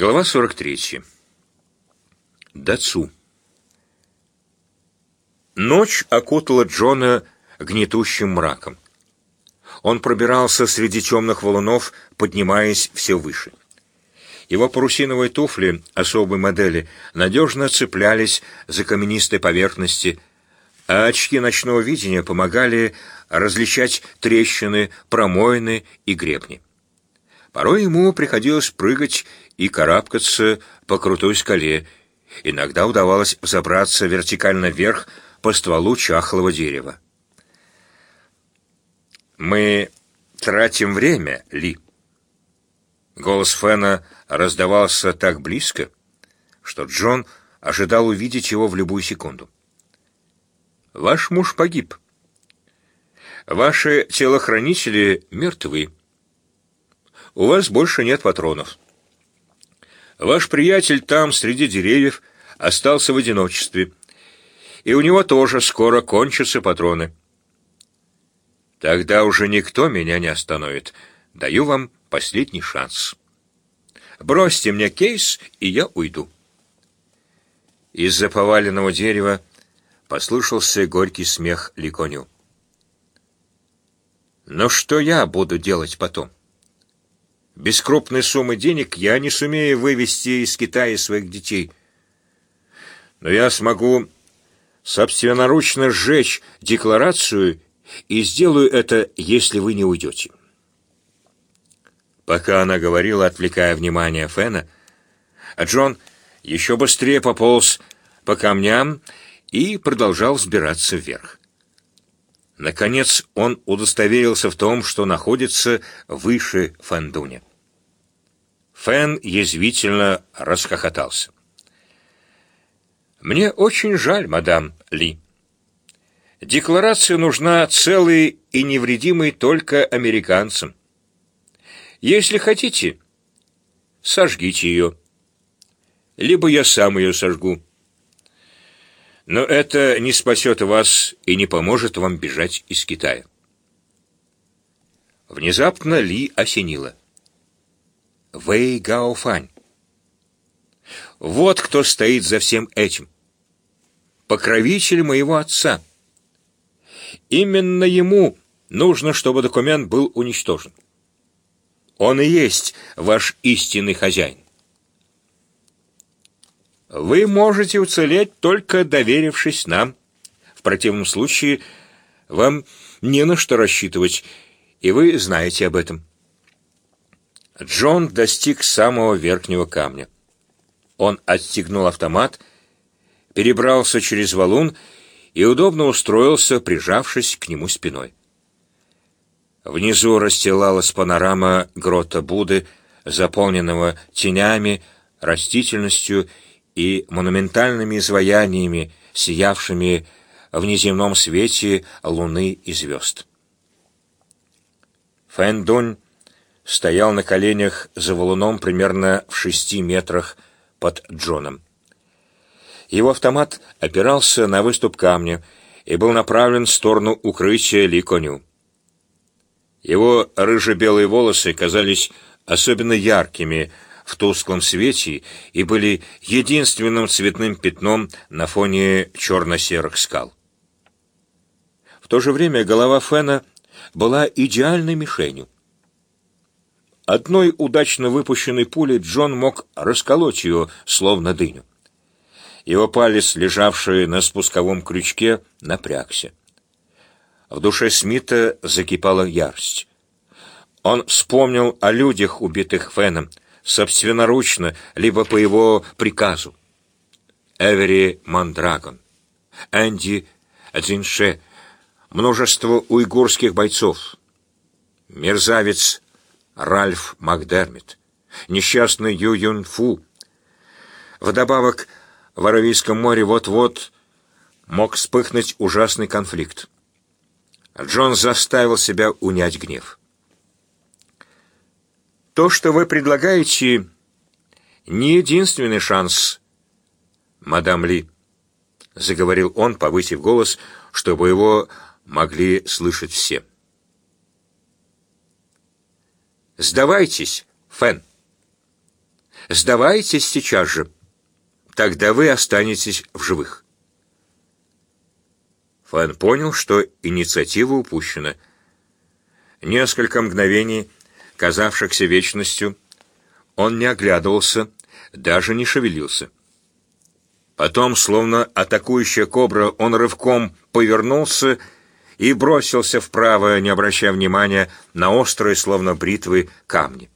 Глава 43. Дацу. Ночь окутала Джона гнетущим мраком. Он пробирался среди темных валунов, поднимаясь все выше. Его парусиновые туфли особой модели надежно цеплялись за каменистой поверхности, а очки ночного видения помогали различать трещины, промоины и гребни. Порой ему приходилось прыгать и карабкаться по крутой скале. Иногда удавалось забраться вертикально вверх по стволу чахлого дерева. «Мы тратим время, Ли». Голос Фена раздавался так близко, что Джон ожидал увидеть его в любую секунду. «Ваш муж погиб. Ваши телохранители мертвы. У вас больше нет патронов. Ваш приятель там, среди деревьев, остался в одиночестве, и у него тоже скоро кончатся патроны. Тогда уже никто меня не остановит. Даю вам последний шанс». Бросьте мне кейс, и я уйду. Из-за поваленного дерева послышался горький смех Ликоню. Но что я буду делать потом? Без крупной суммы денег я не сумею вывести из Китая своих детей. Но я смогу собственноручно сжечь декларацию и сделаю это, если вы не уйдете. Пока она говорила, отвлекая внимание Фена, а Джон еще быстрее пополз по камням и продолжал взбираться вверх. Наконец он удостоверился в том, что находится выше Фэндуня. Фэн язвительно расхохотался. «Мне очень жаль, мадам Ли. Декларация нужна целой и невредимой только американцам. Если хотите, сожгите ее. Либо я сам ее сожгу. Но это не спасет вас и не поможет вам бежать из Китая. Внезапно Ли осенило. Вэй Гаофань. Вот кто стоит за всем этим. Покровитель моего отца. Именно ему нужно, чтобы документ был уничтожен. Он и есть ваш истинный хозяин. Вы можете уцелеть, только доверившись нам. В противном случае вам не на что рассчитывать, и вы знаете об этом. Джон достиг самого верхнего камня. Он отстегнул автомат, перебрался через валун и удобно устроился, прижавшись к нему спиной. Внизу расстилалась панорама грота Будды, заполненного тенями, растительностью и монументальными изваяниями, сиявшими в неземном свете луны и звезд. Фэн стоял на коленях за валуном примерно в шести метрах под Джоном. Его автомат опирался на выступ камня и был направлен в сторону укрытия Ли Коню. Его рыже-белые волосы казались особенно яркими в тусклом свете и были единственным цветным пятном на фоне черно-серых скал. В то же время голова Фена была идеальной мишенью. Одной удачно выпущенной пулей Джон мог расколоть ее, словно дыню. Его палец, лежавший на спусковом крючке, напрягся. В душе Смита закипала ярость. Он вспомнил о людях, убитых Феном, собственноручно, либо по его приказу. Эвери Мандрагон, Энди Дзинше, множество уйгурских бойцов, мерзавец Ральф Макдермит, несчастный Ю Юн Фу. Вдобавок, в Аравийском море вот-вот мог вспыхнуть ужасный конфликт. Джон заставил себя унять гнев. То, что вы предлагаете, не единственный шанс, мадам Ли, заговорил он, повысив голос, чтобы его могли слышать все. Сдавайтесь, Фэн. Сдавайтесь сейчас же. Тогда вы останетесь в живых. Фэн понял, что инициатива упущена. Несколько мгновений, казавшихся вечностью, он не оглядывался, даже не шевелился. Потом, словно атакующая кобра, он рывком повернулся и бросился вправо, не обращая внимания на острые, словно бритвы, камни.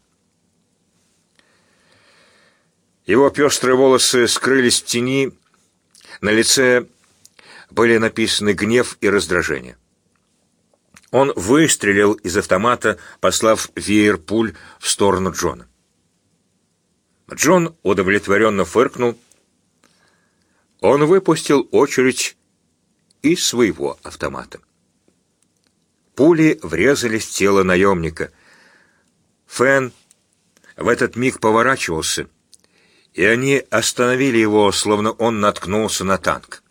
Его пестрые волосы скрылись в тени, на лице были написаны гнев и раздражение. Он выстрелил из автомата, послав веер пуль в сторону Джона. Джон удовлетворенно фыркнул. Он выпустил очередь из своего автомата. Пули врезались в тело наемника. Фэн в этот миг поворачивался, и они остановили его, словно он наткнулся на танк.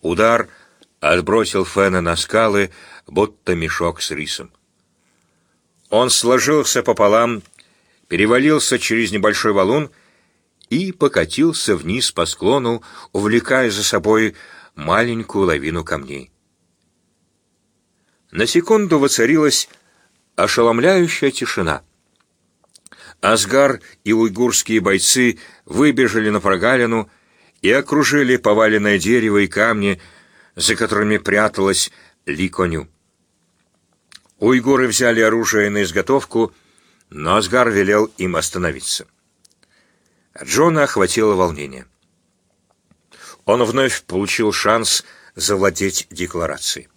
Удар отбросил Фэна на скалы, будто мешок с рисом. Он сложился пополам, перевалился через небольшой валун и покатился вниз по склону, увлекая за собой маленькую лавину камней. На секунду воцарилась ошеломляющая тишина. Асгар и уйгурские бойцы выбежали на прогалину и окружили поваленное дерево и камни, за которыми пряталась Ликоню. Уйгуры взяли оружие на изготовку, но Асгар велел им остановиться. Джона охватило волнение. Он вновь получил шанс завладеть декларацией.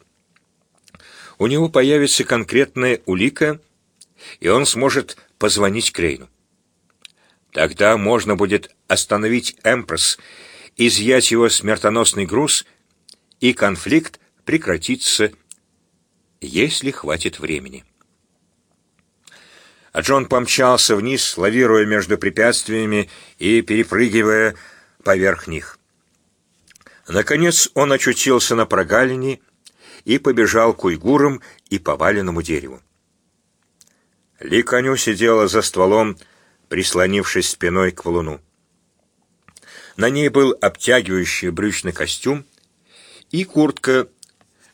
У него появится конкретная улика, и он сможет позвонить Крейну. Тогда можно будет остановить Эмпресс изъять его смертоносный груз, и конфликт прекратится, если хватит времени. А Джон помчался вниз, лавируя между препятствиями и перепрыгивая поверх них. Наконец он очутился на прогалине и побежал к уйгурам и поваленному дереву. Ли Коню сидела за стволом, прислонившись спиной к валуну. На ней был обтягивающий брючный костюм и куртка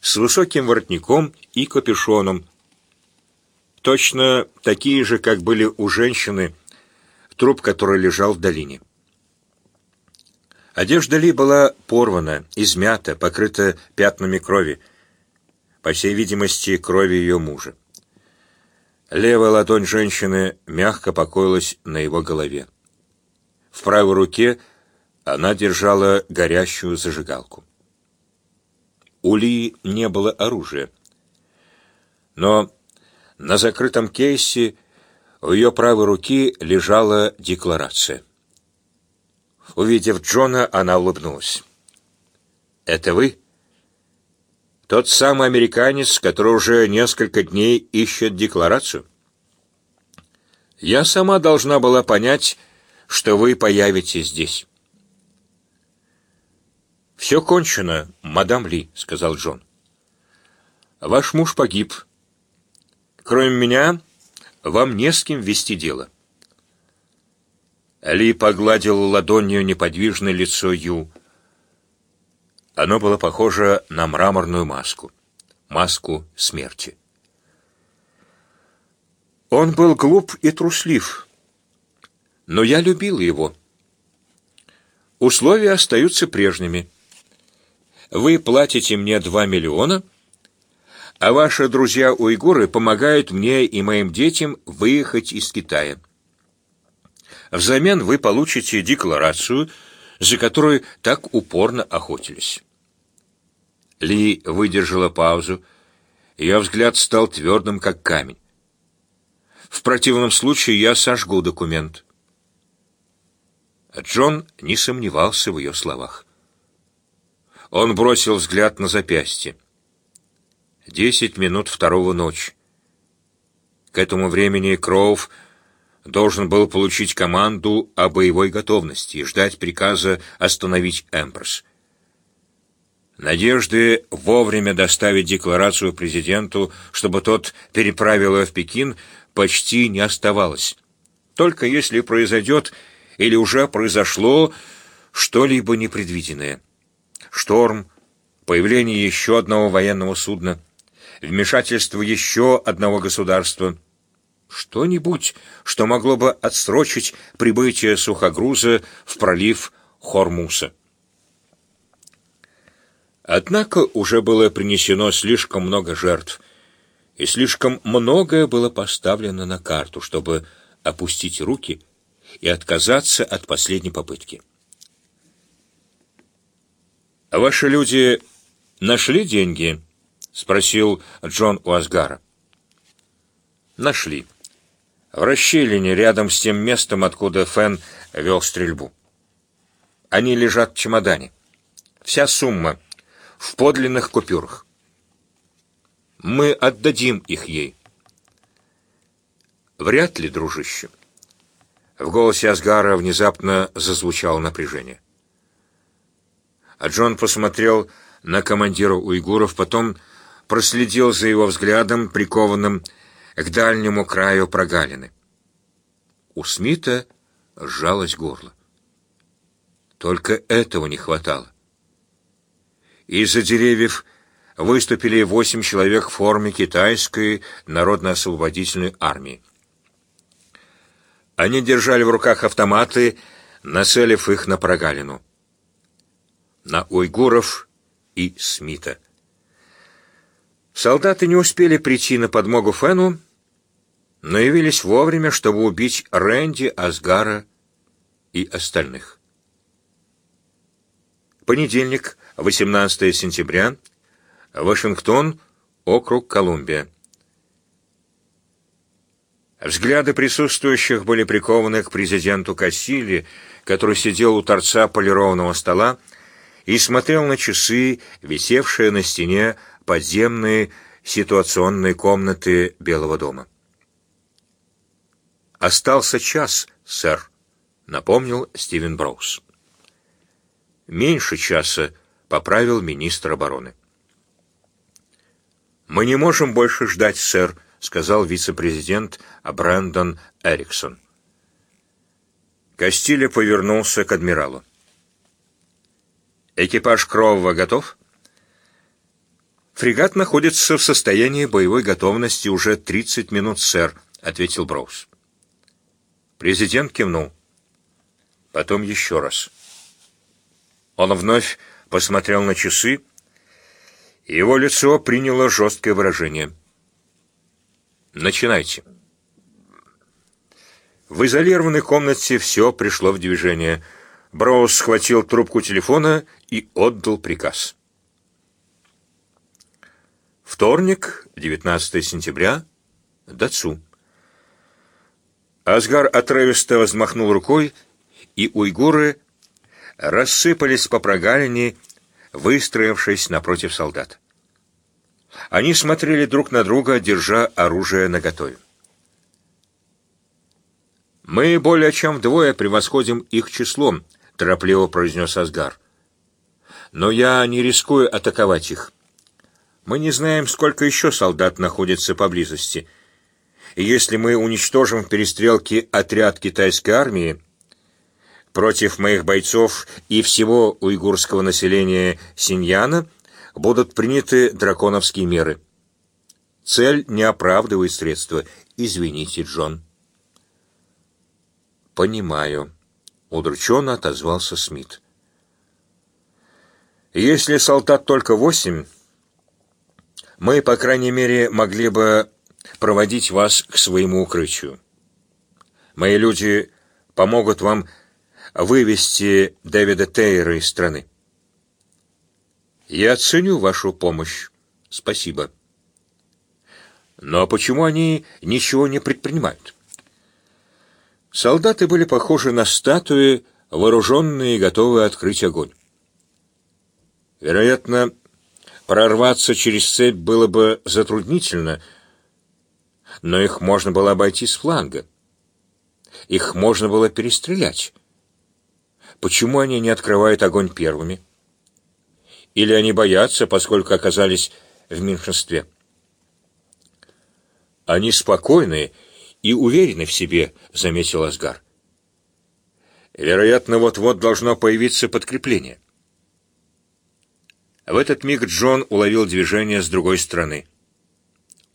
с высоким воротником и капюшоном, точно такие же, как были у женщины, труп которой лежал в долине. Одежда Ли была порвана, измята, покрыта пятнами крови, по всей видимости, крови ее мужа. Левая ладонь женщины мягко покоилась на его голове. В правой руке она держала горящую зажигалку. У Ли не было оружия. Но на закрытом кейсе в ее правой руке лежала декларация. Увидев Джона, она улыбнулась. «Это вы?» «Тот самый американец, который уже несколько дней ищет декларацию?» «Я сама должна была понять, что вы появитесь здесь». «Все кончено, мадам Ли», — сказал Джон. «Ваш муж погиб. Кроме меня, вам не с кем вести дело». Ли погладил ладонью неподвижное лицо Ю. Оно было похоже на мраморную маску, маску смерти. Он был глуп и труслив, но я любил его. Условия остаются прежними — вы платите мне два миллиона, а ваши друзья-уйгуры помогают мне и моим детям выехать из Китая. Взамен вы получите декларацию, за которой так упорно охотились. Ли выдержала паузу. Ее взгляд стал твердым, как камень. В противном случае я сожгу документ. Джон не сомневался в ее словах. Он бросил взгляд на запястье. Десять минут второго ночи. К этому времени Кроув должен был получить команду о боевой готовности и ждать приказа остановить Эмберс. Надежды вовремя доставить декларацию президенту, чтобы тот переправил ее в Пекин, почти не оставалось. Только если произойдет или уже произошло что-либо непредвиденное. Шторм, появление еще одного военного судна, вмешательство еще одного государства. Что-нибудь, что могло бы отсрочить прибытие сухогруза в пролив Хормуса. Однако уже было принесено слишком много жертв, и слишком многое было поставлено на карту, чтобы опустить руки и отказаться от последней попытки. «А «Ваши люди нашли деньги?» — спросил Джон у Асгара. «Нашли. В расщелине рядом с тем местом, откуда Фен вел стрельбу. Они лежат в чемодане. Вся сумма в подлинных купюрах. Мы отдадим их ей». «Вряд ли, дружище». В голосе Асгара внезапно зазвучало напряжение. А Джон посмотрел на командира уйгуров, потом проследил за его взглядом, прикованным к дальнему краю прогалины. У Смита сжалось горло. Только этого не хватало. Из-за деревьев выступили восемь человек в форме китайской народно-освободительной армии. Они держали в руках автоматы, нацелив их на прогалину на уйгуров и Смита. Солдаты не успели прийти на подмогу Фену, но явились вовремя, чтобы убить Рэнди, Асгара и остальных. Понедельник, 18 сентября, Вашингтон, округ Колумбия. Взгляды присутствующих были прикованы к президенту Кассили, который сидел у торца полированного стола, и смотрел на часы, висевшие на стене подземной ситуационной комнаты Белого дома. «Остался час, сэр», — напомнил Стивен Броуз. «Меньше часа», — поправил министр обороны. «Мы не можем больше ждать, сэр», — сказал вице-президент Брэндон Эриксон. Кастиля повернулся к адмиралу. Экипаж Кровва готов? Фрегат находится в состоянии боевой готовности уже 30 минут, сэр, ответил Броуз. Президент кивнул. Потом еще раз. Он вновь посмотрел на часы, и его лицо приняло жесткое выражение. «Начинайте». В изолированной комнате все пришло в движение — Броуз схватил трубку телефона и отдал приказ. Вторник, 19 сентября, Дацу. Асгар отрывисто взмахнул рукой, и уйгуры рассыпались по прогалине, выстроившись напротив солдат. Они смотрели друг на друга, держа оружие наготове. «Мы более чем вдвое превосходим их числом», торопливо произнес Асгар. Но я не рискую атаковать их. Мы не знаем, сколько еще солдат находится поблизости. И если мы уничтожим в перестрелке отряд китайской армии, против моих бойцов и всего уйгурского населения Синьяна будут приняты драконовские меры. Цель не оправдывает средства. Извините, Джон. Понимаю. Удрученно отозвался Смит. «Если солдат только восемь, мы, по крайней мере, могли бы проводить вас к своему укрытию. Мои люди помогут вам вывести Дэвида Тейра из страны. Я ценю вашу помощь. Спасибо. Но почему они ничего не предпринимают?» Солдаты были похожи на статуи, вооруженные и готовые открыть огонь. Вероятно, прорваться через цепь было бы затруднительно, но их можно было обойти с фланга. Их можно было перестрелять. Почему они не открывают огонь первыми? Или они боятся, поскольку оказались в меньшинстве? Они спокойные и уверены в себе», — заметил Асгар. Вероятно, вот-вот должно появиться подкрепление. В этот миг Джон уловил движение с другой стороны.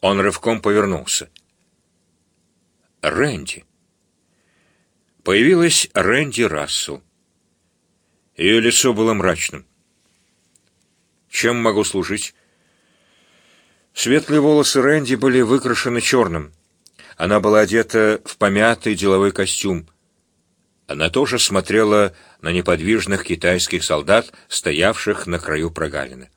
Он рывком повернулся. Рэнди. Появилась Рэнди Рассел. Ее лицо было мрачным. Чем могу служить? Светлые волосы Рэнди были выкрашены черным. Она была одета в помятый деловой костюм. Она тоже смотрела на неподвижных китайских солдат, стоявших на краю прогалины.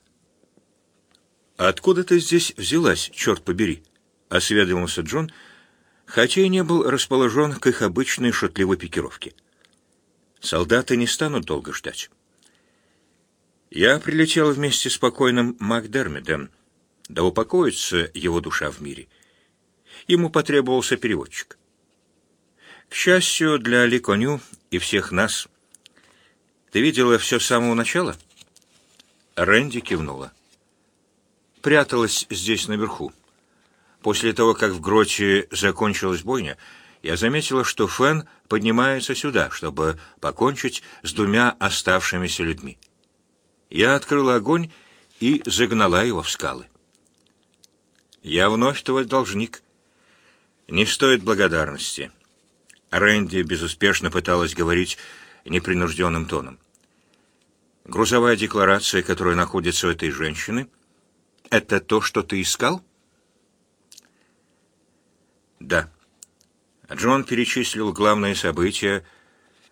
«Откуда ты здесь взялась, черт побери?» — осведомился Джон, хотя и не был расположен к их обычной шутливой пикировке. «Солдаты не станут долго ждать». «Я прилетел вместе с покойным Макдермидом, да упокоится его душа в мире. Ему потребовался переводчик. К счастью для Ли Коню и всех нас. Ты видела все с самого начала? Рэнди кивнула. Пряталась здесь наверху. После того, как в гроте закончилась бойня, я заметила, что Фэн поднимается сюда, чтобы покончить с двумя оставшимися людьми. Я открыла огонь и загнала его в скалы. Я вновь твой должник. Не стоит благодарности. Рэнди безуспешно пыталась говорить непринужденным тоном. Грузовая декларация, которая находится у этой женщины, это то, что ты искал? Да. Джон перечислил главные события,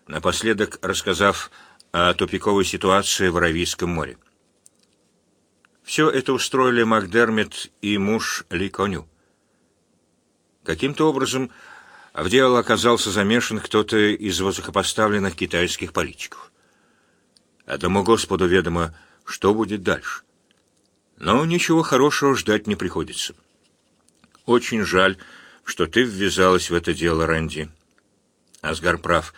напоследок рассказав о тупиковой ситуации в Аравийском море. Все это устроили Макдермит и муж Ли Коню. Каким-то образом в дело оказался замешан кто-то из высокопоставленных китайских политиков. Одному Господу ведомо, что будет дальше. Но ничего хорошего ждать не приходится. Очень жаль, что ты ввязалась в это дело, Рэнди. Асгар прав.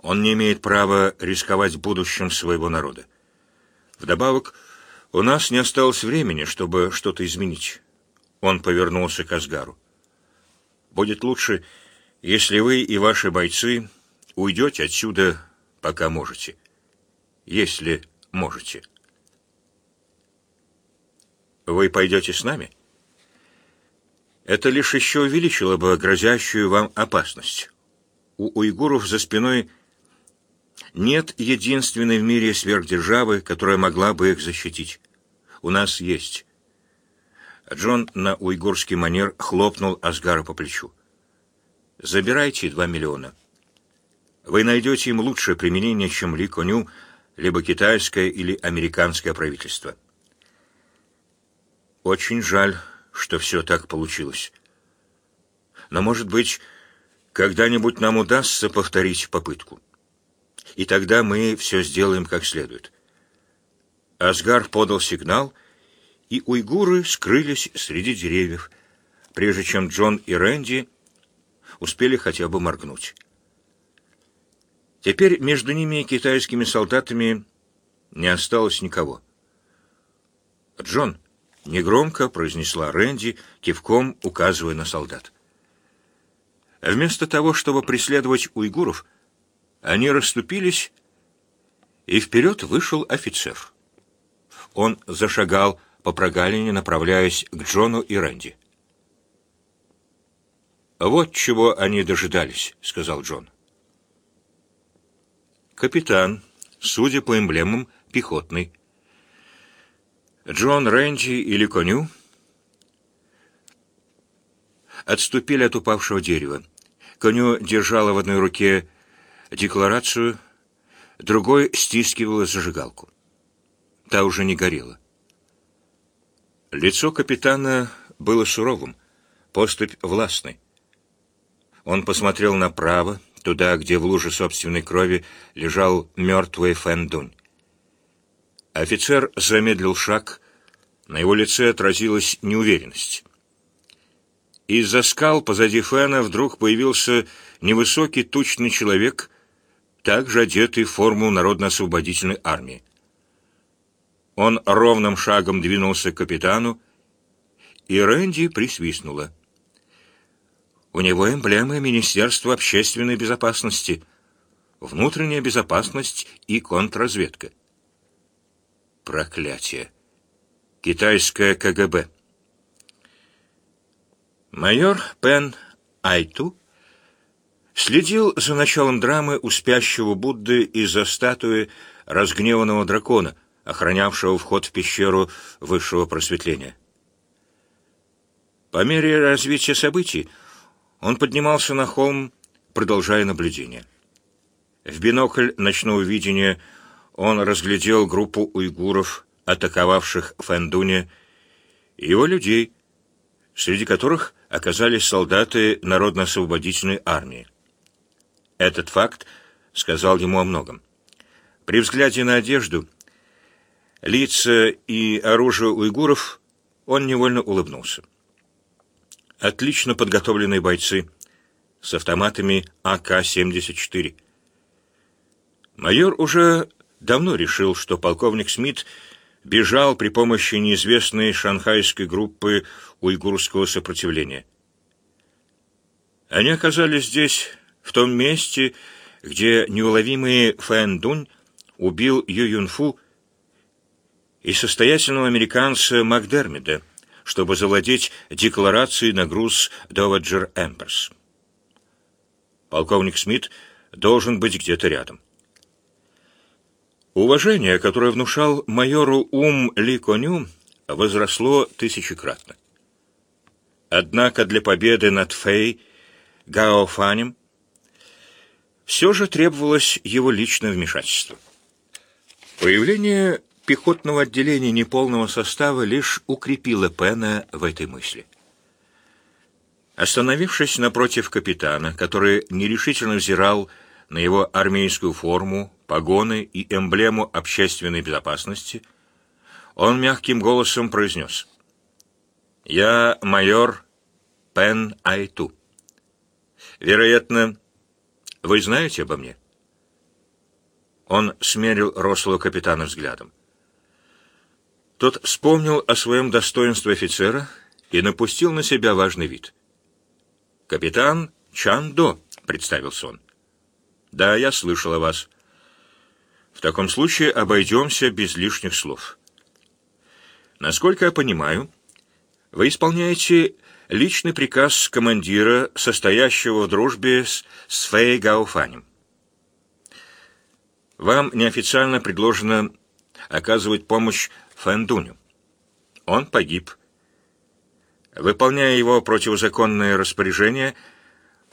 Он не имеет права рисковать будущим своего народа. Вдобавок, у нас не осталось времени, чтобы что-то изменить. Он повернулся к Асгару. Будет лучше, если вы и ваши бойцы уйдете отсюда, пока можете. Если можете. Вы пойдете с нами? Это лишь еще увеличило бы грозящую вам опасность. У уйгуров за спиной нет единственной в мире сверхдержавы, которая могла бы их защитить. У нас есть. Джон на уйгурский манер хлопнул Асгара по плечу. Забирайте два миллиона. Вы найдете им лучшее применение, чем Ли Коню, либо китайское или американское правительство. Очень жаль, что все так получилось. Но, может быть, когда-нибудь нам удастся повторить попытку и тогда мы все сделаем как следует. Асгар подал сигнал, и уйгуры скрылись среди деревьев, прежде чем Джон и Рэнди успели хотя бы моргнуть. Теперь между ними и китайскими солдатами не осталось никого. «Джон», — негромко произнесла Рэнди, кивком указывая на солдат. Вместо того, чтобы преследовать уйгуров, они расступились, и вперед вышел офицер. Он зашагал по прогалине, направляясь к Джону и Рэнди. «Вот чего они дожидались», — сказал Джон. «Капитан, судя по эмблемам, пехотный. Джон, Рэнди или Коню отступили от упавшего дерева. Коню держала в одной руке декларацию, другой стискивала зажигалку. Та уже не горела. Лицо капитана было суровым, поступь властной. Он посмотрел направо, туда, где в луже собственной крови лежал мертвый Фэндунь. Офицер замедлил шаг, на его лице отразилась неуверенность. Из-за скал позади Фэна вдруг появился невысокий тучный человек также одетый в форму Народно-освободительной армии. Он ровным шагом двинулся к капитану, и Рэнди присвистнула. У него эмблема Министерства общественной безопасности. внутренняя безопасность и контрразведка. Проклятие. Китайское КГБ. Майор Пен Айту следил за началом драмы у спящего Будды из-за статуи разгневанного дракона, охранявшего вход в пещеру высшего просветления. По мере развития событий он поднимался на холм, продолжая наблюдение. В бинокль ночного видения он разглядел группу уйгуров, атаковавших Фэндуне, и его людей, среди которых оказались солдаты Народно-освободительной армии. Этот факт сказал ему о многом. При взгляде на одежду, лица и оружие уйгуров он невольно улыбнулся. Отлично подготовленные бойцы с автоматами АК-74. Майор уже давно решил, что полковник Смит бежал при помощи неизвестной шанхайской группы уйгурского сопротивления. Они оказались здесь в том месте, где неуловимый Фэн Дунь убил Ю Юнфу и состоятельного американца Макдермида, чтобы завладеть декларацией на груз Доваджер Эмберс. Полковник Смит должен быть где-то рядом. Уважение, которое внушал майору Ум Ли Коню, возросло тысячекратно. Однако для победы над Фэй Гао Фанем все же требовалось его личное вмешательство. Появление пехотного отделения неполного состава лишь укрепило Пена в этой мысли. Остановившись напротив капитана, который нерешительно взирал на его армейскую форму, погоны и эмблему общественной безопасности, он мягким голосом произнес «Я майор Пен Айту. Вероятно, вы знаете обо мне?» Он смерил рослого капитана взглядом. Тот вспомнил о своем достоинстве офицера и напустил на себя важный вид. «Капитан Чан До», — представился он. «Да, я слышал о вас. В таком случае обойдемся без лишних слов. Насколько я понимаю, вы исполняете личный приказ командира, состоящего в дружбе с, с Фэй Гауфанем. Вам неофициально предложено оказывать помощь Фэндуню. Он погиб. Выполняя его противозаконное распоряжение,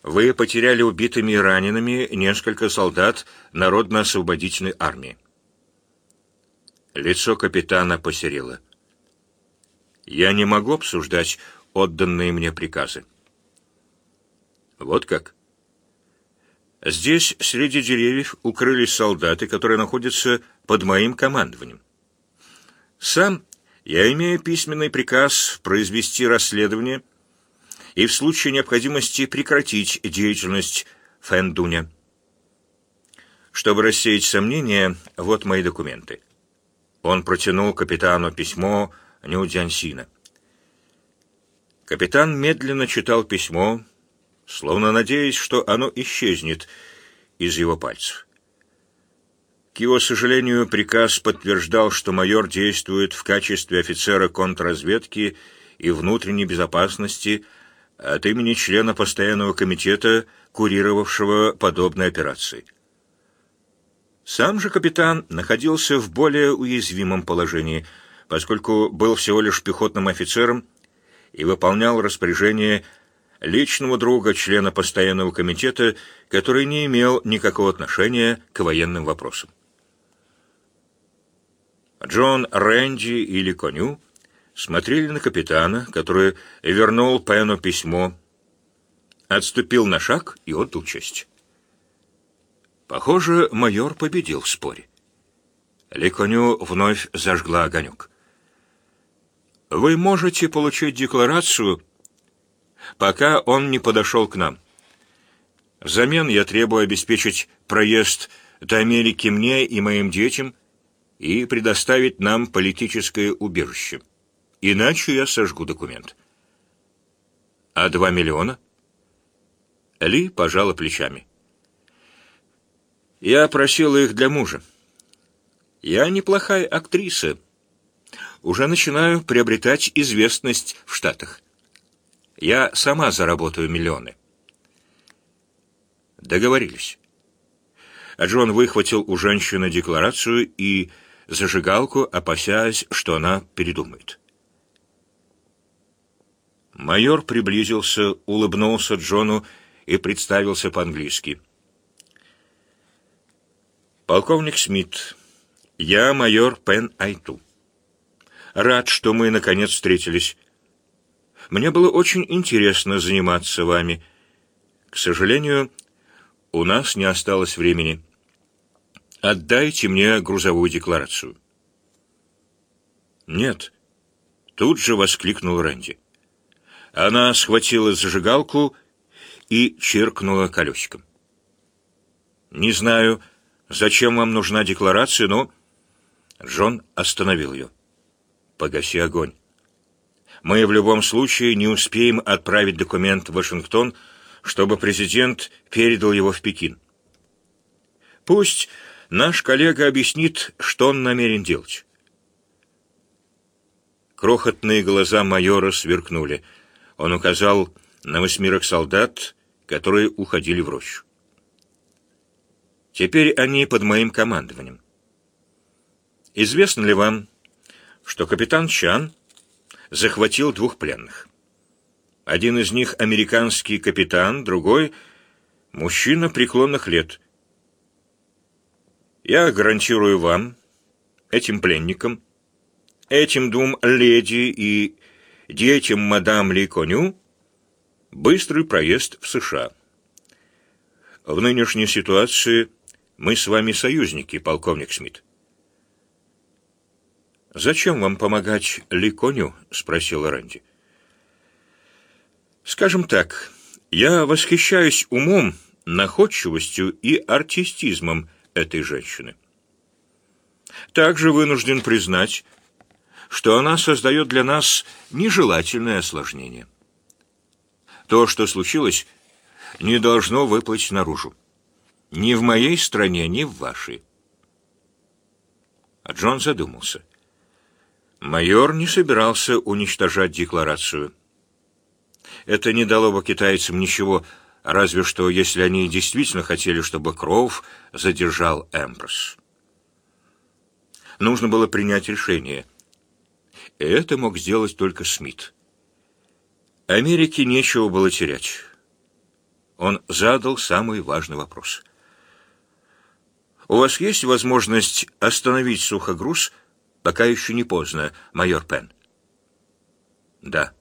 вы потеряли убитыми и ранеными несколько солдат Народно-освободительной армии. Лицо капитана посерело. Я не могу обсуждать отданные мне приказы. Вот как. Здесь среди деревьев укрылись солдаты, которые находятся под моим командованием. Сам я имею письменный приказ произвести расследование и в случае необходимости прекратить деятельность Фэндуня. Чтобы рассеять сомнения, вот мои документы. Он протянул капитану письмо Нью-Дзянсина. Капитан медленно читал письмо, словно надеясь, что оно исчезнет из его пальцев. К его сожалению, приказ подтверждал, что майор действует в качестве офицера контрразведки и внутренней безопасности от имени члена постоянного комитета, курировавшего подобные операции. Сам же капитан находился в более уязвимом положении, поскольку был всего лишь пехотным офицером и выполнял распоряжение личного друга члена постоянного комитета, который не имел никакого отношения к военным вопросам. Джон Рэнди или Коню смотрели на капитана, который вернул Пену письмо, отступил на шаг и отдал честь. Похоже, майор победил в споре. Ликоню вновь зажгла огонек. Вы можете получить декларацию, пока он не подошел к нам. Взамен я требую обеспечить проезд до Америки мне и моим детям и предоставить нам политическое убежище. Иначе я сожгу документ. А два миллиона? Ли пожала плечами. Я просила их для мужа. Я неплохая актриса. Уже начинаю приобретать известность в Штатах. Я сама заработаю миллионы. Договорились. А Джон выхватил у женщины декларацию и зажигалку, опасаясь, что она передумает. Майор приблизился, улыбнулся Джону и представился по-английски. «Полковник Смит, я майор Пен Айту. Рад, что мы наконец встретились. Мне было очень интересно заниматься вами. К сожалению, у нас не осталось времени. Отдайте мне грузовую декларацию». «Нет», — тут же воскликнул Рэнди. Она схватила зажигалку и чиркнула колесиком. «Не знаю, зачем вам нужна декларация, но...» Джон остановил ее. «Погаси огонь. Мы в любом случае не успеем отправить документ в Вашингтон, чтобы президент передал его в Пекин. Пусть наш коллега объяснит, что он намерен делать». Крохотные глаза майора сверкнули — он указал на восьмерых солдат, которые уходили в рощу. Теперь они под моим командованием. Известно ли вам, что капитан Чан захватил двух пленных? Один из них американский капитан, другой — мужчина преклонных лет. Я гарантирую вам, этим пленникам, этим двум леди и детям мадам Ли Коню быстрый проезд в США. В нынешней ситуации мы с вами союзники, полковник Смит. «Зачем вам помогать Ли Коню?» — спросил Рэнди. «Скажем так, я восхищаюсь умом, находчивостью и артистизмом этой женщины. Также вынужден признать, что она создает для нас нежелательное осложнение. То, что случилось, не должно выплыть наружу. Ни в моей стране, ни в вашей. А Джон задумался. Майор не собирался уничтожать декларацию. Это не дало бы китайцам ничего, разве что если они действительно хотели, чтобы Кроув задержал Эмброс. Нужно было принять решение — и это мог сделать только Смит. Америке нечего было терять. Он задал самый важный вопрос. «У вас есть возможность остановить сухогруз, пока еще не поздно, майор Пен?» «Да».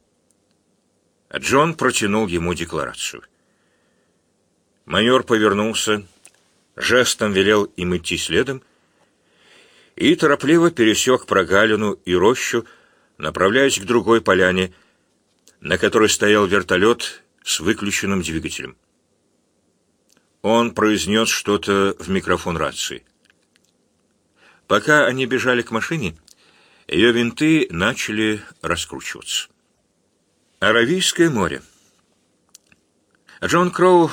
Джон протянул ему декларацию. Майор повернулся, жестом велел им идти следом и торопливо пересек прогалину и рощу, направляясь к другой поляне, на которой стоял вертолет с выключенным двигателем. Он произнес что-то в микрофон рации. Пока они бежали к машине, ее винты начали раскручиваться. Аравийское море. Джон Кроу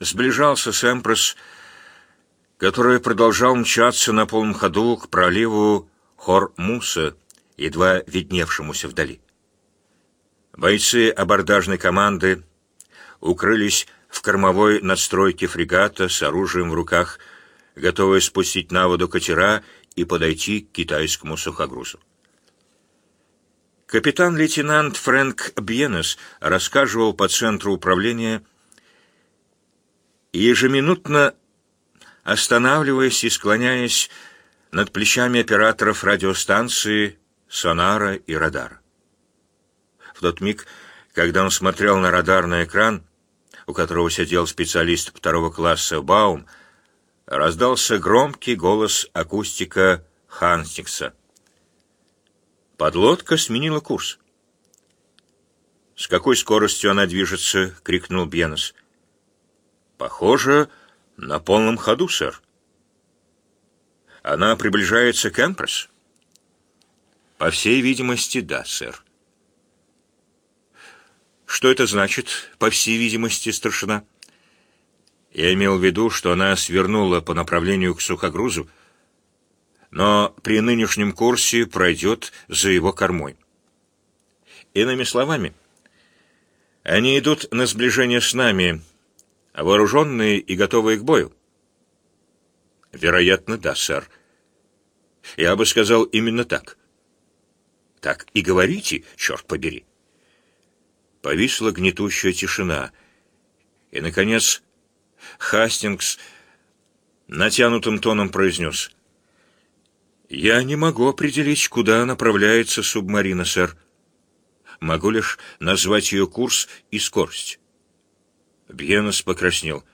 сближался с Эмпресс, который продолжал мчаться на полном ходу к проливу Хор-Муса, едва видневшемуся вдали. Бойцы абордажной команды укрылись в кормовой надстройке фрегата с оружием в руках, готовые спустить на воду катера и подойти к китайскому сухогрузу. Капитан-лейтенант Фрэнк Бьенес рассказывал по центру управления, ежеминутно останавливаясь и склоняясь над плечами операторов радиостанции сонара и радар. В тот миг, когда он смотрел на радарный экран, у которого сидел специалист второго класса Баум, раздался громкий голос акустика Ханстикса. Подлодка сменила курс. «С какой скоростью она движется?» — крикнул Бьенос. «Похоже, на полном ходу, сэр». «Она приближается к Эмпресс?» По всей видимости, да, сэр. Что это значит, по всей видимости, старшина? Я имел в виду, что она свернула по направлению к сухогрузу, но при нынешнем курсе пройдет за его кормой. Иными словами, они идут на сближение с нами, вооруженные и готовые к бою. Вероятно, да, сэр. Я бы сказал именно так. Так и говорите, черт побери. Повисла гнетущая тишина, и, наконец, Хастингс натянутым тоном произнес. «Я не могу определить, куда направляется субмарина, сэр. Могу лишь назвать ее курс и скорость». Бьенос покраснел.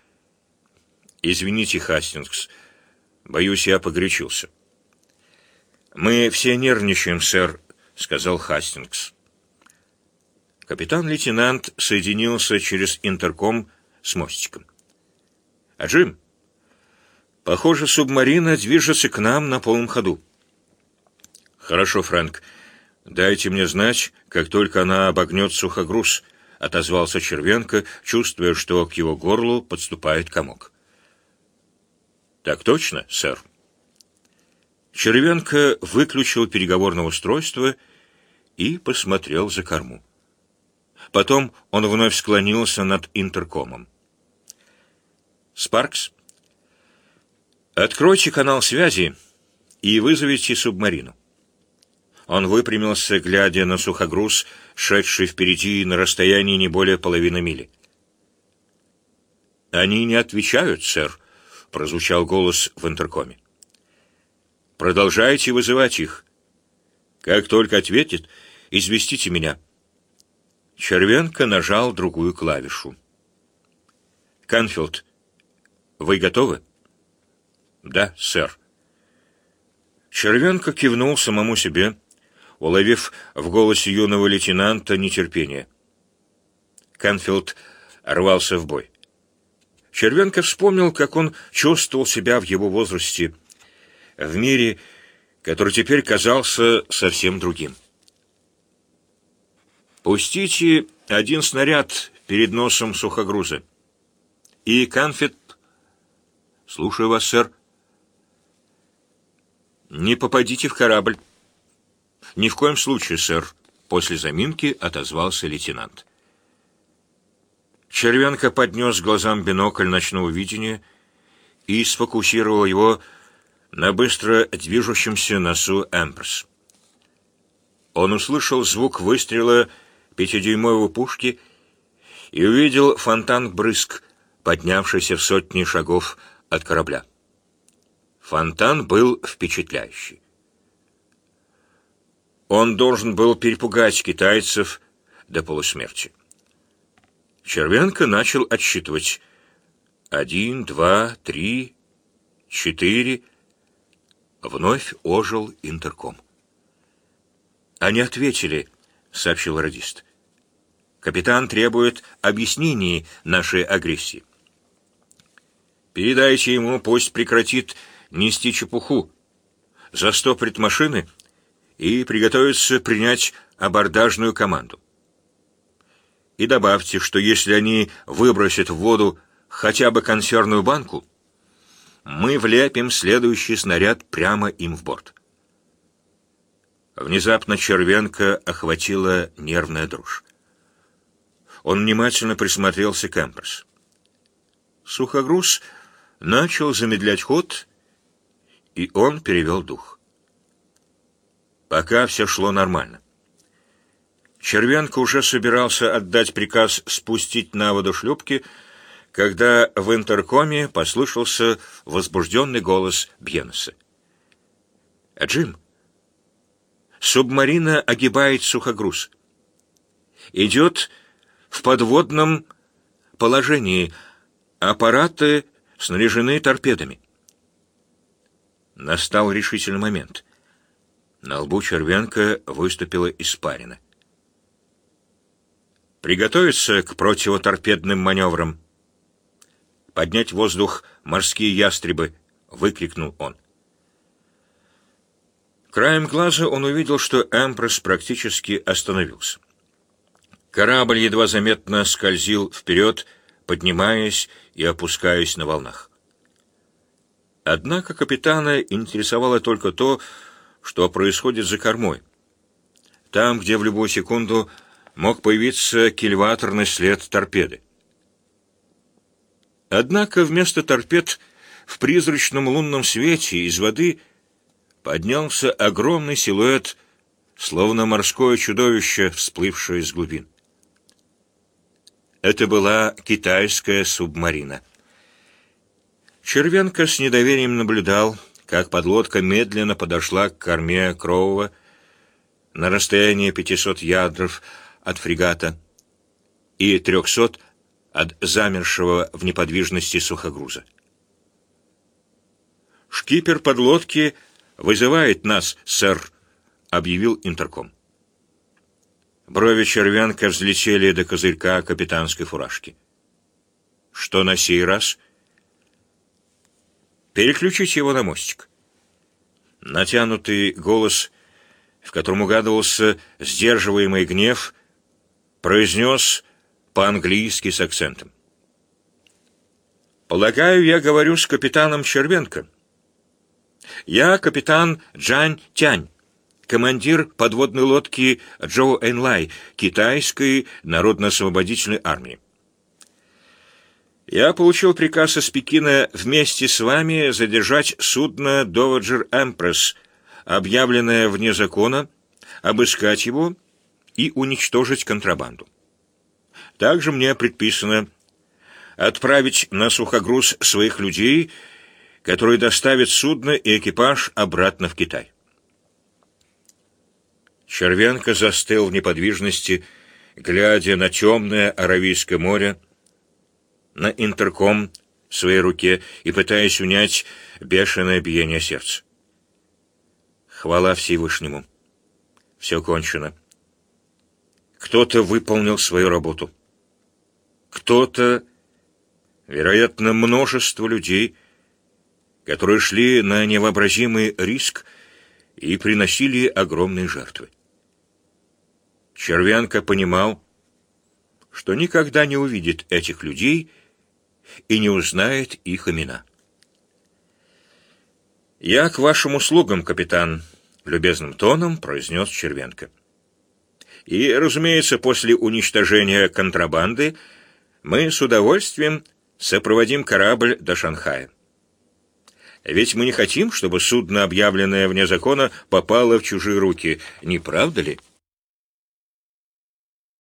«Извините, Хастингс, боюсь, я погорячился». «Мы все нервничаем, сэр», — сказал Хастингс. Капитан-лейтенант соединился через интерком с мостиком. «А Джим, похоже, субмарина движется к нам на полном ходу». «Хорошо, Фрэнк. Дайте мне знать, как только она обогнет сухогруз», — отозвался Червенко, чувствуя, что к его горлу подступает комок. «Так точно, сэр». Червенко выключил переговорное устройство и посмотрел за корму. Потом он вновь склонился над интеркомом. «Спаркс, откройте канал связи и вызовите субмарину». Он выпрямился, глядя на сухогруз, шедший впереди на расстоянии не более половины мили. «Они не отвечают, сэр», — прозвучал голос в интеркоме. «Продолжайте вызывать их. Как только ответит, известите меня». Червенко нажал другую клавишу. «Канфилд, вы готовы?» «Да, сэр». Червенко кивнул самому себе, уловив в голосе юного лейтенанта нетерпение. Канфилд рвался в бой. Червенко вспомнил, как он чувствовал себя в его возрасте, в мире, который теперь казался совсем другим. Пустите один снаряд перед носом сухогруза. И конфет... Слушаю вас, сэр. Не попадите в корабль. Ни в коем случае, сэр. После заминки отозвался лейтенант. Червенко поднес глазам бинокль ночного видения и сфокусировал его на быстро движущемся носу Эмперс. Он услышал звук выстрела пятидюймовой пушки и увидел фонтан брызг, поднявшийся в сотни шагов от корабля. Фонтан был впечатляющий. Он должен был перепугать китайцев до полусмерти. Червенко начал отсчитывать. Один, два, три, четыре. Вновь ожил интерком. Они ответили, сообщил радист. Капитан требует объяснений нашей агрессии. Передайте ему, пусть прекратит нести чепуху, застоприт машины и приготовится принять абордажную команду. И добавьте, что если они выбросят в воду хотя бы консервную банку, мы влепим следующий снаряд прямо им в борт. Внезапно Червенко охватила нервная дрожь. Он внимательно присмотрелся к Эмперс. Сухогруз начал замедлять ход, и он перевел дух. Пока все шло нормально. Червенко уже собирался отдать приказ спустить на воду шлюпки, когда в интеркоме послышался возбужденный голос Бьенеса. «Джим, субмарина огибает сухогруз. Идет в подводном положении. Аппараты снаряжены торпедами. Настал решительный момент. На лбу Червенко выступила испарина. Приготовиться к противоторпедным маневрам. Поднять в воздух морские ястребы, выкрикнул он. Краем глаза он увидел, что Эмпресс практически остановился. Корабль едва заметно скользил вперед поднимаясь и опускаясь на волнах. Однако капитана интересовало только то, что происходит за кормой. Там, где в любую секунду мог появиться кильваторный след торпеды. Однако вместо торпед в призрачном лунном свете из воды поднялся огромный силуэт, словно морское чудовище, всплывшее из глубин. Это была китайская субмарина. Червенко с недоверием наблюдал, как подлодка медленно подошла к корме Кроува на расстояние 500 ядров от фрегата и 300 от замершего в неподвижности сухогруза. «Шкипер подлодки вызывает нас, сэр», — объявил интерком. Брови червянка взлетели до козырька капитанской фуражки. «Что на сей раз?» «Переключите его на мостик». Натянутый голос, в котором угадывался сдерживаемый гнев, произнес по-английски с акцентом. «Полагаю, я говорю с капитаном Червенко. Я капитан Джань Тянь» командир подводной лодки Джоу Энлай китайской народно-освободительной армии. Я получил приказ из Пекина вместе с вами задержать судно Доваджер Эмпресс, объявленное вне закона, обыскать его и уничтожить контрабанду. Также мне предписано отправить на сухогруз своих людей, которые доставят судно и экипаж обратно в Китай. Червенко застыл в неподвижности, глядя на темное Аравийское море, на интерком в своей руке и пытаясь унять бешеное биение сердца. Хвала Всевышнему. Все кончено. Кто-то выполнил свою работу. Кто-то, вероятно, множество людей, которые шли на невообразимый риск и приносили огромные жертвы. Червянка понимал, что никогда не увидит этих людей и не узнает их имена. «Я к вашим услугам, капитан», — любезным тоном произнес Червенко. «И, разумеется, после уничтожения контрабанды мы с удовольствием сопроводим корабль до Шанхая. Ведь мы не хотим, чтобы судно, объявленное вне закона, попало в чужие руки, не правда ли?»